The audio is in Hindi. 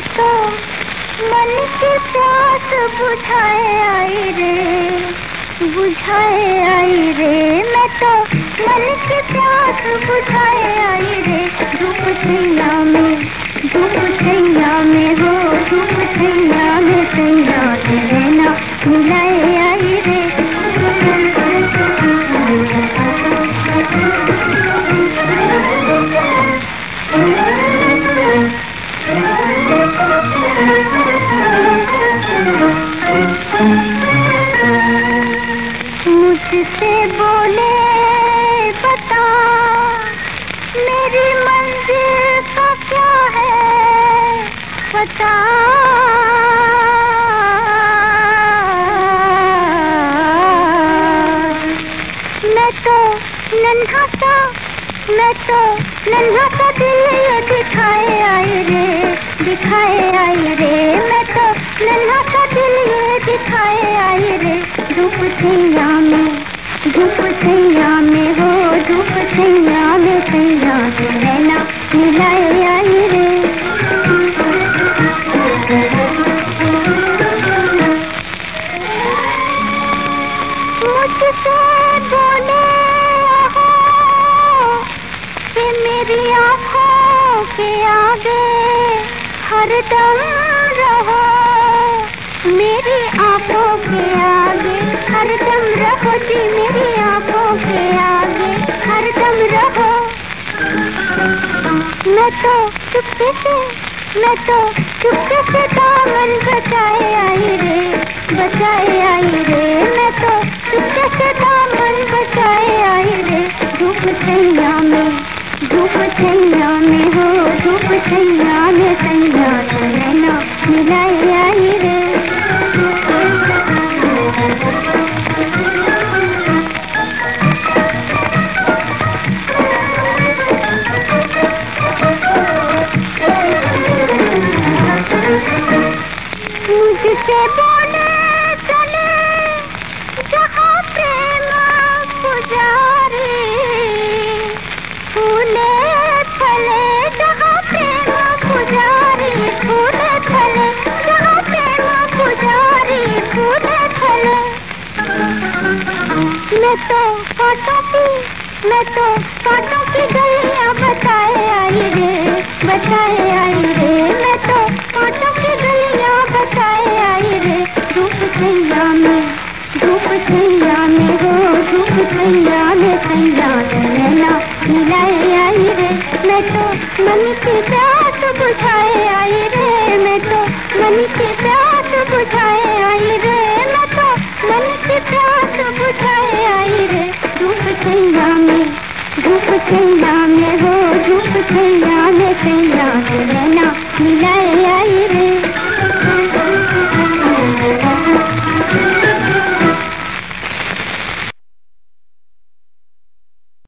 तो मन के प्यास बुझाए आई रे, बुझाए आई रे। मैं तो मन के प्यास बुझाए आई रे। धूप छैया में, धूप छैया में हो, धूप छैया में छैया रहना, मिलाए बता मैं तो नन्हा सा, मैं तो नन्हा सा दिल दिखाए आई रे, दिखाए आई रे। मैं तो नन्हा सा दिल दिखाए आई रे। धूप छैया में, धूप छैया में हो, धूप छैया में छैया रहना हरदम रहो। मेरी आँखों के आगे हरदम रहो जी, मेरी आँखों के आगे हरदम रहो। मैं तो चुपके से, मैं तो चुपके से दामन बचाए आई रे बचाए आई रे। मैं तो चुपके से दामन बचाए आई रे, धूप छैया में, धूप छैया में हो धूप छैया में छैया रहना मिलाए आई रे मैं तो कांटों की, मैं तो कांटों की गलियाँ बताए आई रे, बताए आई रे। मैं तो कांटों की गलियाँ बताए आई रे। धूप छैया में, धूप छैया में हो, धूप छैया में छैया रहना मिलाए आई रे। मैं तो मन की प्यास बुझाए आई रे। मैं तो मन की छैया में